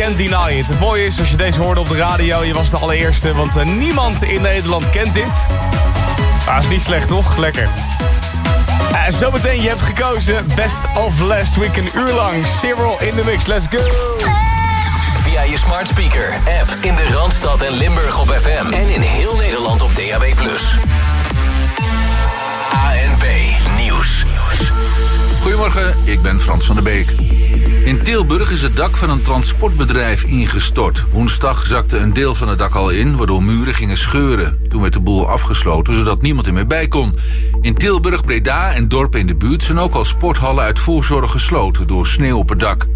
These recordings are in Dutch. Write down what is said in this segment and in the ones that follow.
Deny It. Het mooie is, als je deze hoorde op de radio, je was de allereerste, want uh, niemand in Nederland kent dit. Maar is niet slecht, toch? Lekker. Uh, zometeen, je hebt gekozen Best of Last Week een uur lang. Cyril in de mix, let's go! Via je smart speaker, app in de Randstad en Limburg op FM. En in heel Nederland op DAB+. ANP Nieuws. Goedemorgen, ik ben Frans van der Beek. In Tilburg is het dak van een transportbedrijf ingestort. Woensdag zakte een deel van het dak al in, waardoor muren gingen scheuren. Toen werd de boel afgesloten, zodat niemand er meer bij kon. In Tilburg, Breda en dorpen in de buurt zijn ook al sporthallen uit voorzorg gesloten door sneeuw op het dak.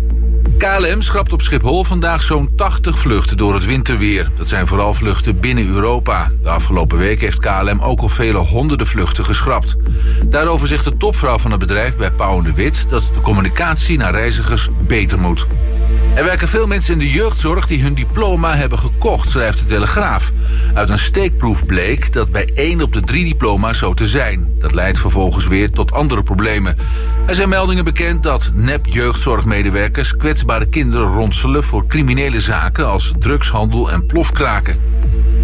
KLM schrapt op Schiphol vandaag zo'n 80 vluchten door het winterweer. Dat zijn vooral vluchten binnen Europa. De afgelopen week heeft KLM ook al vele honderden vluchten geschrapt. Daarover zegt de topvrouw van het bedrijf bij Pauw de Wit... dat de communicatie naar reizigers beter moet. Er werken veel mensen in de jeugdzorg die hun diploma hebben gekocht, schrijft de Telegraaf. Uit een steekproef bleek dat bij één op de drie diploma's zo te zijn. Dat leidt vervolgens weer tot andere problemen. Er zijn meldingen bekend dat nep-jeugdzorgmedewerkers kwetsbare kinderen ronselen voor criminele zaken als drugshandel en plofkraken.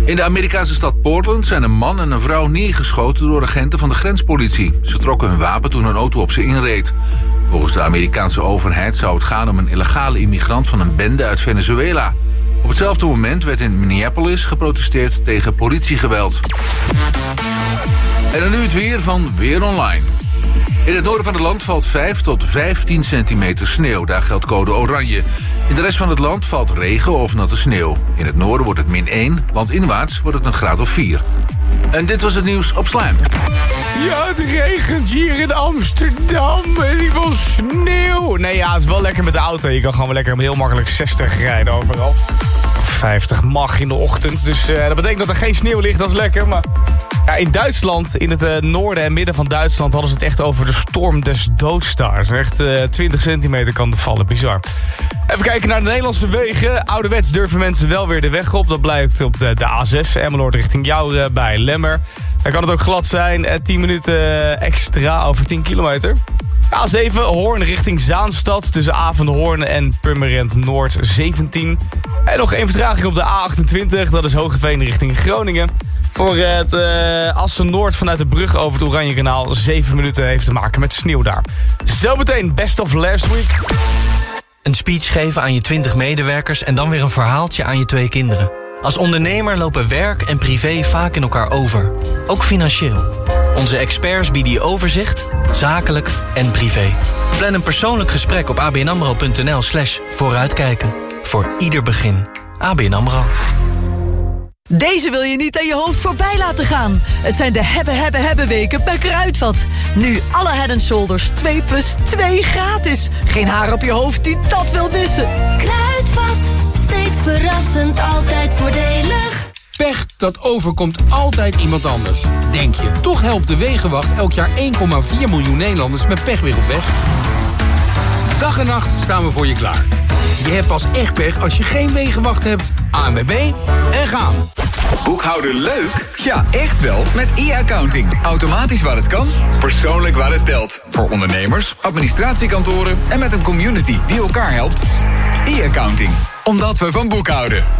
In de Amerikaanse stad Portland zijn een man en een vrouw neergeschoten door agenten van de grenspolitie. Ze trokken hun wapen toen een auto op ze inreed. Volgens de Amerikaanse overheid zou het gaan om een illegale immigrant van een bende uit Venezuela. Op hetzelfde moment werd in Minneapolis geprotesteerd tegen politiegeweld. En dan nu het weer van Weer Online. In het noorden van het land valt 5 tot 15 centimeter sneeuw. Daar geldt code oranje. In de rest van het land valt regen of natte sneeuw. In het noorden wordt het min 1, landinwaarts wordt het een graad of 4. En dit was het nieuws op Slijm. Ja, het regent hier in Amsterdam. En die van sneeuw. Nee, ja, het is wel lekker met de auto. Je kan gewoon lekker heel makkelijk 60 rijden overal. 50 mag in de ochtend. Dus uh, dat betekent dat er geen sneeuw ligt. Dat is lekker, maar... Ja, in Duitsland, in het uh, noorden en midden van Duitsland... hadden ze het echt over de storm des doods daar. Echt uh, 20 centimeter kan vallen, bizar. Even kijken naar de Nederlandse wegen. Ouderwets durven mensen wel weer de weg op. Dat blijkt op de, de A6, Emmeloord richting jou bij Lemmer. Dan kan het ook glad zijn. 10 minuten extra over 10 kilometer. A7 Hoorn richting Zaanstad tussen Avenhoorn en Purmerend Noord 17. En nog één vertraging op de A28, dat is Hogeveen richting Groningen. Voor het Assen Noord vanuit de brug over het Oranjekanaal 7 minuten heeft te maken met sneeuw daar. Zometeen Best of Last Week. Een speech geven aan je 20 medewerkers en dan weer een verhaaltje aan je twee kinderen. Als ondernemer lopen werk en privé vaak in elkaar over. Ook financieel. Onze experts bieden je overzicht, zakelijk en privé. Plan een persoonlijk gesprek op abnamro.nl slash vooruitkijken. Voor ieder begin. ABN AMRO. Deze wil je niet aan je hoofd voorbij laten gaan. Het zijn de hebben, hebben, hebben weken bij Kruidvat. Nu alle head shoulders 2 plus 2 gratis. Geen haar op je hoofd die dat wil missen. Kruidvat, steeds verrassend, altijd voordelig. Pech, dat overkomt altijd iemand anders. Denk je, toch helpt de Wegenwacht elk jaar 1,4 miljoen Nederlanders met pech weer op weg? Dag en nacht staan we voor je klaar. Je hebt pas echt pech als je geen Wegenwacht hebt. ANWB en gaan. Boekhouden leuk? Ja, echt wel. Met e-accounting. Automatisch waar het kan, persoonlijk waar het telt. Voor ondernemers, administratiekantoren en met een community die elkaar helpt. E-accounting. Omdat we van boekhouden.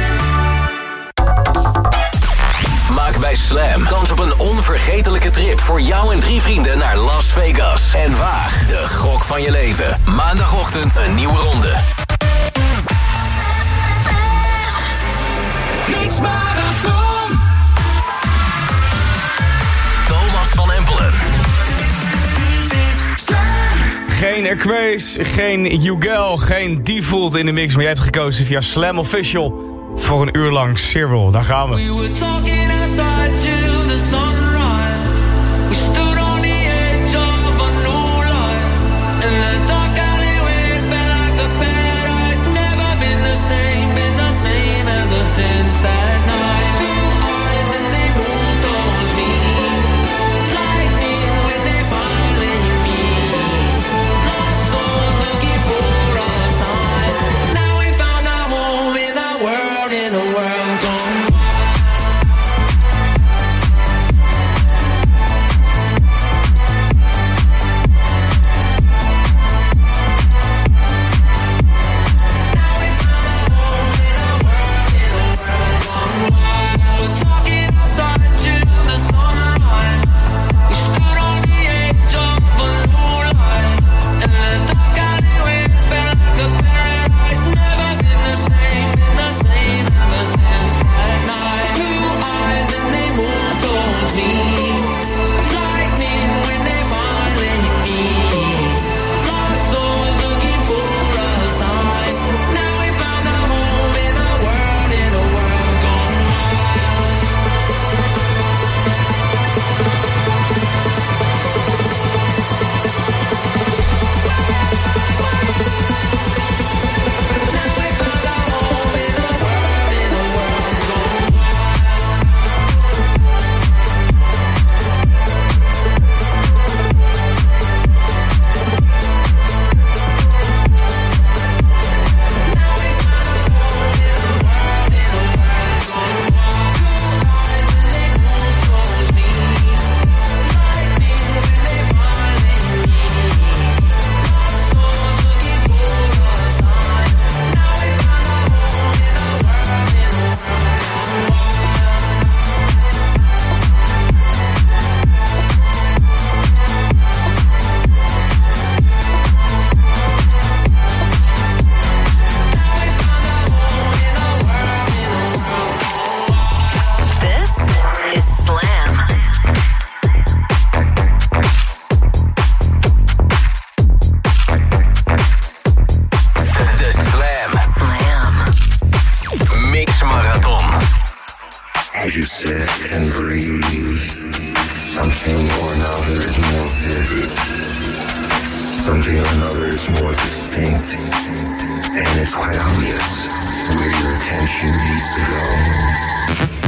Bij Slam kans op een onvergetelijke trip voor jou en drie vrienden naar Las Vegas. En waag de gok van je leven. Maandagochtend een nieuwe ronde. Niks marathon. Thomas van Empelen. Geen Aquace, geen Ugel, geen Default in de mix. Maar jij hebt gekozen via Slam Official voor een uur lang Cyril. Daar gaan we. We obvious where your attention needs to go.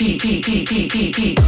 P P P P P P.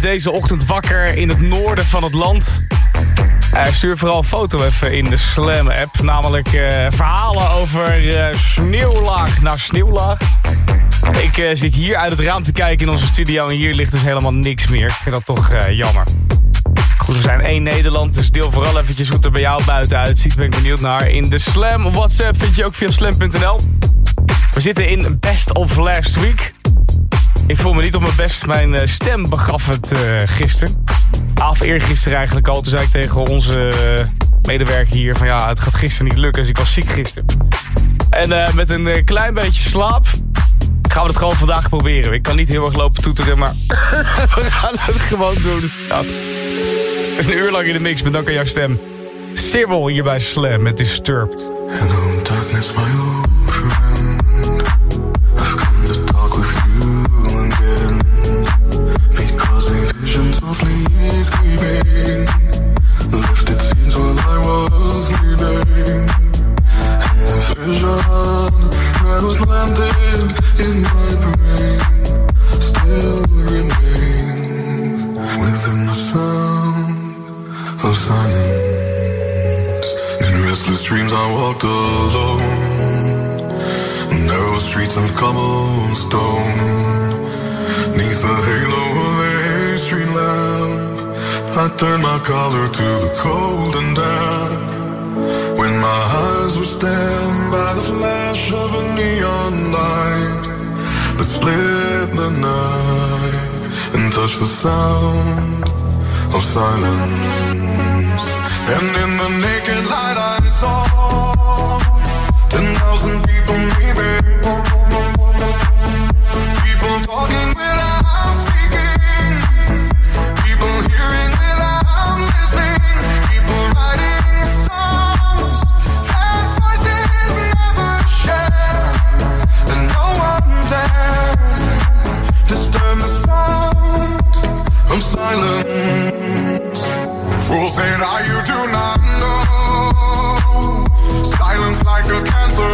deze ochtend wakker in het noorden van het land? Eh, stuur vooral een foto even in de Slam-app. Namelijk eh, verhalen over eh, sneeuwlaag na sneeuwlaag. Ik eh, zit hier uit het raam te kijken in onze studio en hier ligt dus helemaal niks meer. Ik vind dat toch eh, jammer. Goed, we zijn één Nederland, dus deel vooral eventjes hoe het er bij jou buiten uitziet. Ben ik benieuwd naar. In de Slam WhatsApp vind je ook via slam.nl. We zitten in Best of Last Week. Ik voel me niet op mijn best. Mijn eh, stem begaf het eh, gisteren. Af eergisteren eigenlijk al. Toen zei ik tegen onze eh, medewerker hier van ja, het gaat gisteren niet lukken. Dus ik was ziek gisteren. En met een klein beetje slaap gaan we het gewoon vandaag proberen. Ik kan niet heel erg lopen toeteren, maar we gaan het gewoon doen. Ja. Een uur lang in de mix, bedankt aan jouw stem. Cyril hier bij Slam met Disturbed. Walked alone. Narrow streets of cobblestone. turned my collar to the cold and damp. When my eyes were stand by the flash of a neon light that split the night and touched the sound of silence. And in the naked light, I saw ten thousand people, maybe.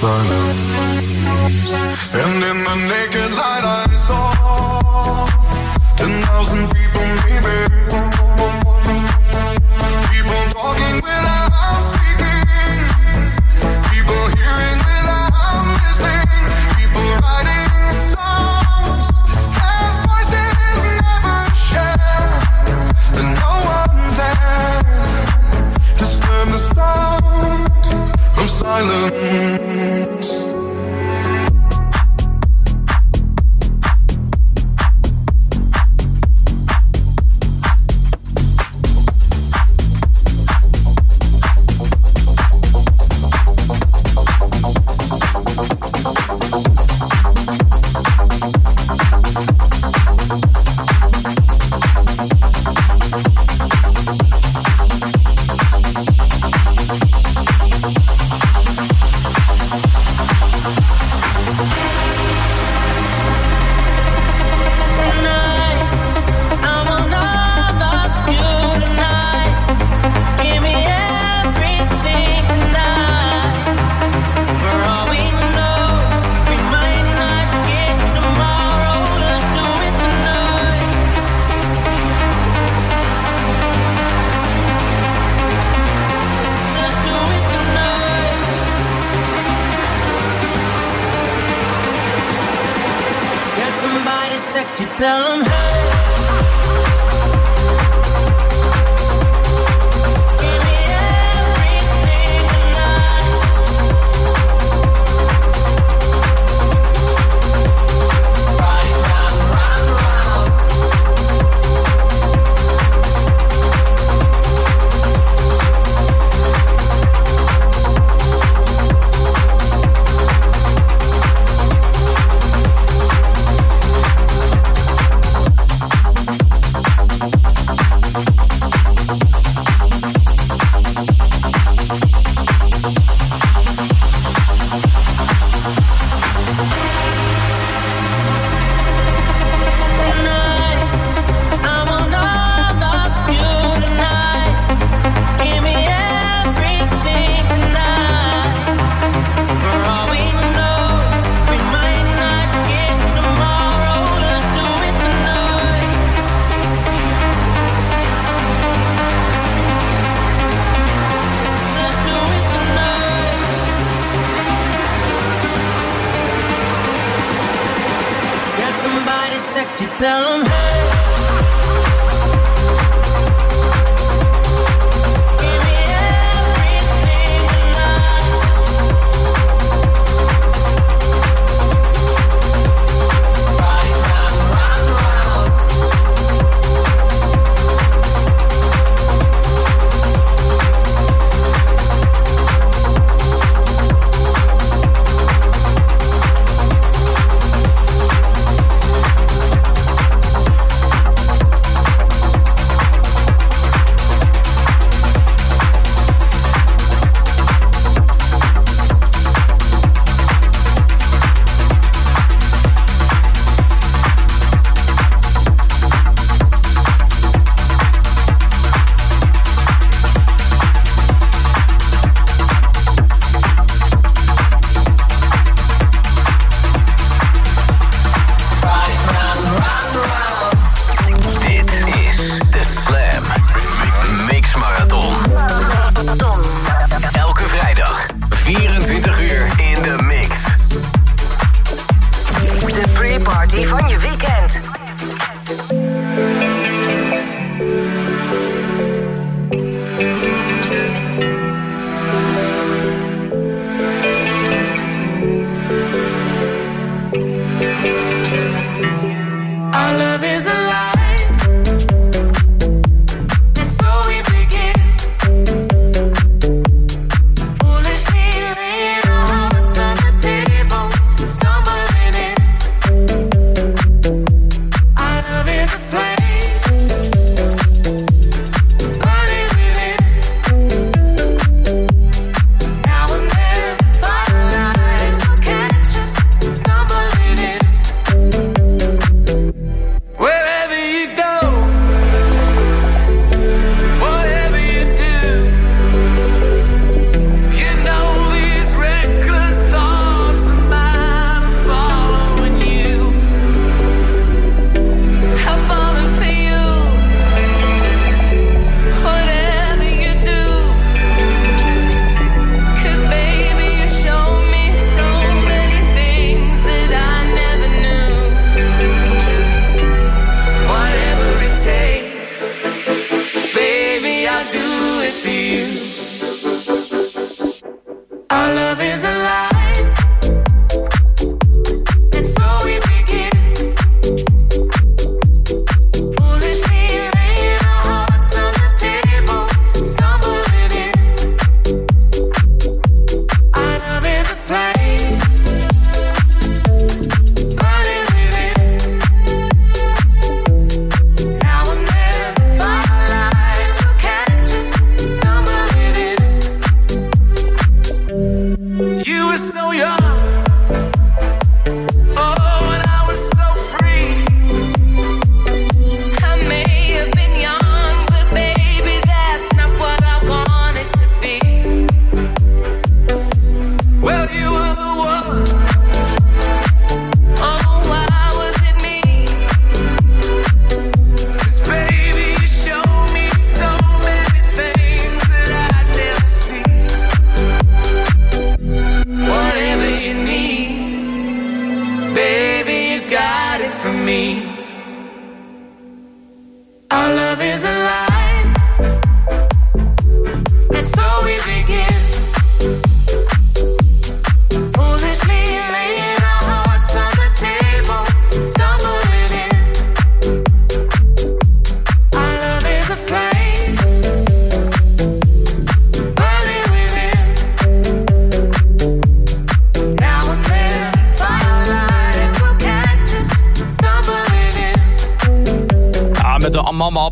silence. And in the naked light, I saw ten thousand people, maybe. People talking without speaking. People hearing without listening. People writing songs voices never. And no one dared the sound silence.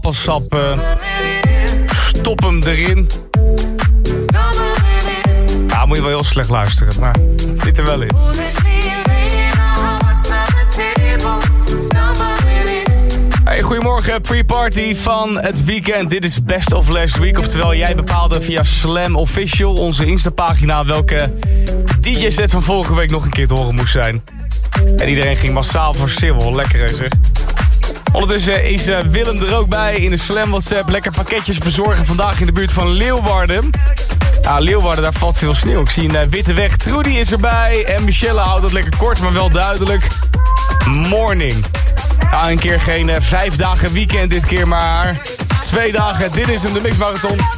Appelsap. eh, stop hem erin. Ja, moet je wel heel slecht luisteren, maar het zit er wel in. Hey, goedemorgen, pre-party van het weekend. Dit is Best of Last Week. Oftewel, jij bepaalde via Slam Official, onze Insta-pagina... welke DJ-set van vorige week nog een keer te horen moest zijn. En iedereen ging massaal voor Civil. Lekker hè, zeg. Ondertussen is eh, Willem er ook bij in de Slam WhatsApp. Lekker pakketjes bezorgen vandaag in de buurt van Leeuwarden. Ja, Leeuwarden, daar valt veel sneeuw. Ik zie een eh, witte weg. Trudy is erbij. En Michelle houdt het lekker kort, maar wel duidelijk. Morning. Ja, een keer geen eh, vijf dagen weekend dit keer, maar twee dagen. Dit is hem, de mixmarathon.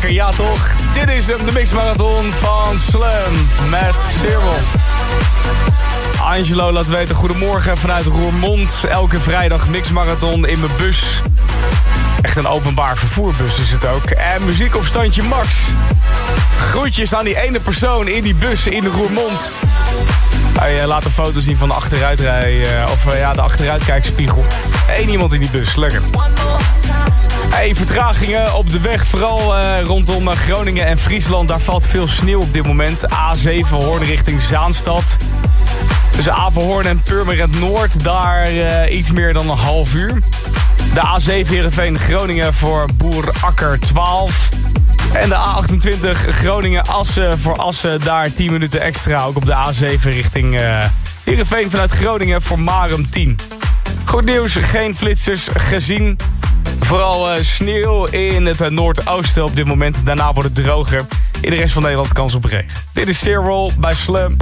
lekker ja toch? Dit is de mixmarathon van Slam met Cyril. Angelo laat weten, goedemorgen vanuit Roermond. Elke vrijdag mixmarathon in mijn bus. Echt een openbaar vervoerbus is het ook. En muziek op standje Max. Groetjes aan die ene persoon in die bus in Roermond. Hij eh, laat een foto zien van de achteruitrij, eh, of eh, ja, de achteruitkijkspiegel. Eén iemand in die bus, lekker. Hey, vertragingen op de weg, vooral eh, rondom eh, Groningen en Friesland. Daar valt veel sneeuw op dit moment. A7 Hoorn richting Zaanstad. Tussen Averhoorn en Purmerend Noord, daar eh, iets meer dan een half uur. De A7 Heerenveen Groningen voor Boer Akker 12. En de A28 Groningen Assen voor Assen, daar 10 minuten extra. Ook op de A7 richting eh Heerenveen vanuit Groningen voor Marum 10. Goed nieuws, geen flitsers gezien. Vooral eh, sneeuw in het eh, noordoosten op dit moment. Daarna wordt het droger. In de rest van Nederland kans op regen. Dit is Roll bij Slam.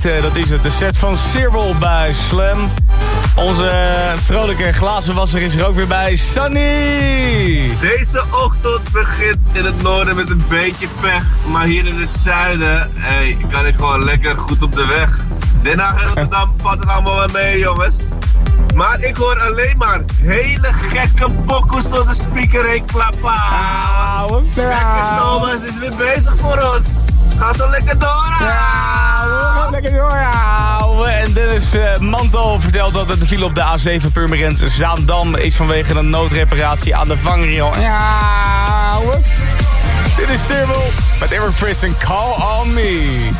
Genieten. Dat is het, de set van Sirbel bij Slam. Onze vrolijke glazenwasser is er ook weer bij, Sunny. Deze ochtend begint in het noorden met een beetje pech. Maar hier in het zuiden hey, kan ik gewoon lekker goed op de weg. Den Haag en Rotterdam valt het allemaal wel mee, jongens. Maar ik hoor alleen maar hele gekke pokkels door de speaker heen klappen. Gekke Thomas is weer bezig voor ons. Ga zo lekker door. Ja, lekker doorhouden. En Dennis eh, Mantel vertelt dat het file op de A7 Purmerend Zaandam is vanwege een noodreparatie aan de vangrail. Ja. Dit is Sirbel met Eric Fritz en Call On Me.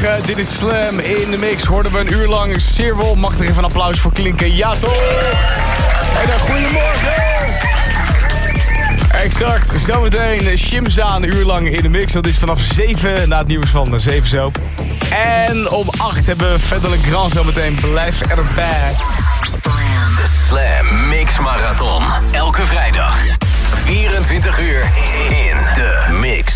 Dit is Slam in de mix. Hoorden we een uur lang wel. Mag er even een applaus voor klinken? Ja, toch? En dan goedemorgen. Exact. Zometeen Shimza een uur lang in de mix. Dat is vanaf 7 na het nieuws van 7 zo. En om 8 hebben we verder een grand zometeen. Blijf erbij. De Slam Mix Marathon. Elke vrijdag. 24 uur in de mix.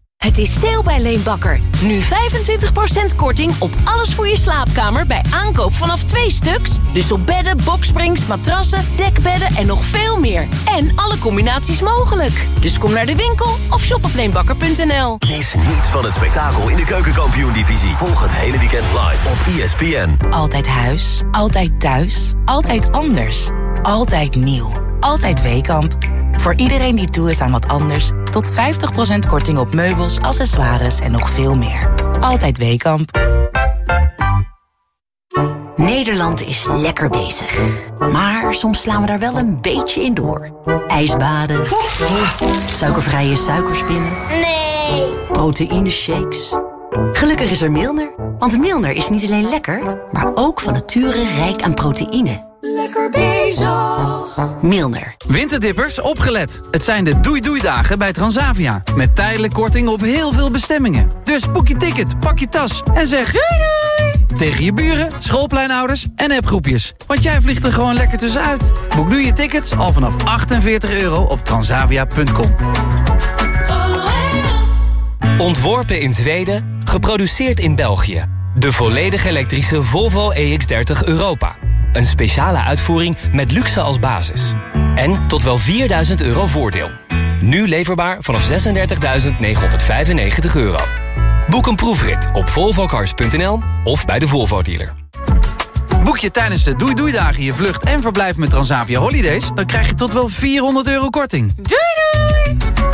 Het is sale bij Leenbakker. Nu 25% korting op alles voor je slaapkamer bij aankoop vanaf twee stuks. Dus op bedden, boksprings, matrassen, dekbedden en nog veel meer. En alle combinaties mogelijk. Dus kom naar de winkel of shop op leenbakker.nl. Mis niets van het spektakel in de keukenkampioen-divisie. Volg het hele weekend live op ESPN. Altijd huis, altijd thuis, altijd anders. Altijd nieuw. Altijd Weekamp. Voor iedereen die toe is aan wat anders... tot 50% korting op meubels, accessoires en nog veel meer. Altijd Weekamp. Nederland is lekker bezig. Maar soms slaan we daar wel een beetje in door. Ijsbaden. Suikervrije suikerspinnen. Nee. Proteïne shakes. Gelukkig is er Milner. Want Milner is niet alleen lekker, maar ook van nature rijk aan proteïne. Lekker bezig. Milner. Winterdippers, opgelet. Het zijn de doei-doei-dagen bij Transavia. Met tijdelijk korting op heel veel bestemmingen. Dus boek je ticket, pak je tas en zeg doei doei! Tegen je buren, schoolpleinouders en appgroepjes. Want jij vliegt er gewoon lekker tussenuit. Boek nu je tickets al vanaf 48 euro op transavia.com. Ontworpen in Zweden, geproduceerd in België. De volledig elektrische Volvo EX30 Europa. Een speciale uitvoering met luxe als basis. En tot wel 4000 euro voordeel. Nu leverbaar vanaf 36.995 euro. Boek een proefrit op volvocars.nl of bij de Volvo dealer. Boek je tijdens de Doei Doei Dagen je vlucht en verblijf met Transavia Holidays... dan krijg je tot wel 400 euro korting. Doei doei!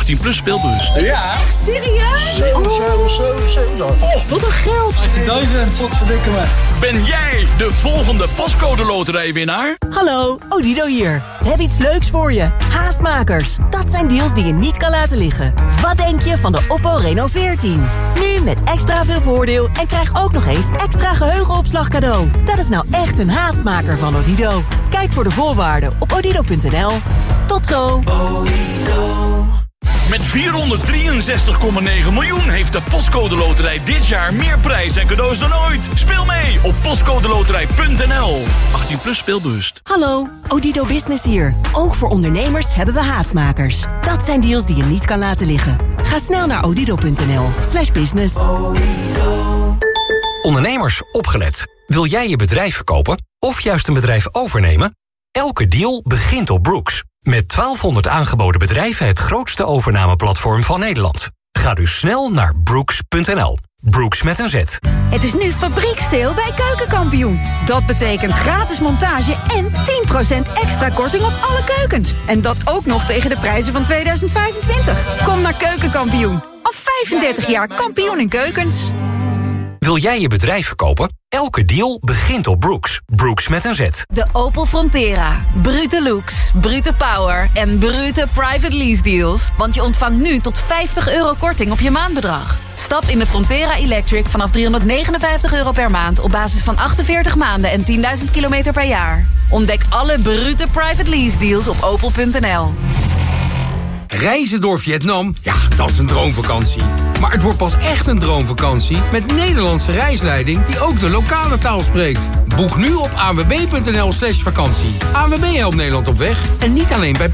18 plus speelbus. Ja. Echt serieus? 7, 7, 7, 7. Oh, wat een geld. 18.000. Wat verdikken me. Ben jij de volgende pascode loterijwinnaar? Hallo, Odido hier. We hebben iets leuks voor je. Haastmakers. Dat zijn deals die je niet kan laten liggen. Wat denk je van de Oppo Reno 14? Nu met extra veel voordeel en krijg ook nog eens extra geheugenopslag cadeau. Dat is nou echt een haastmaker van Odido. Kijk voor de voorwaarden op odido.nl. Tot zo. Met 463,9 miljoen heeft de Postcode Loterij dit jaar meer prijs en cadeaus dan ooit. Speel mee op postcodeloterij.nl. 18 plus speelbewust. Hallo, Odido Business hier. Ook voor ondernemers hebben we haastmakers. Dat zijn deals die je niet kan laten liggen. Ga snel naar odido.nl slash business. Ondernemers, opgelet. Wil jij je bedrijf verkopen of juist een bedrijf overnemen? Elke deal begint op Brooks. Met 1200 aangeboden bedrijven het grootste overnameplatform van Nederland. Ga dus snel naar brooks.nl. Brooks met een Z. Het is nu fabrieksteel bij Keukenkampioen. Dat betekent gratis montage en 10% extra korting op alle keukens. En dat ook nog tegen de prijzen van 2025. Kom naar Keukenkampioen. Al 35 jaar kampioen in keukens. Wil jij je bedrijf verkopen? Elke deal begint op Brooks. Brooks met een Z. De Opel Frontera. Brute looks, brute power en brute private lease deals. Want je ontvangt nu tot 50 euro korting op je maandbedrag. Stap in de Frontera Electric vanaf 359 euro per maand... op basis van 48 maanden en 10.000 kilometer per jaar. Ontdek alle brute private lease deals op opel.nl. Reizen door Vietnam, ja, dat is een droomvakantie. Maar het wordt pas echt een droomvakantie met Nederlandse reisleiding die ook de lokale taal spreekt. Boek nu op anwb.nl slash vakantie. ANWB helpt Nederland op weg en niet alleen bij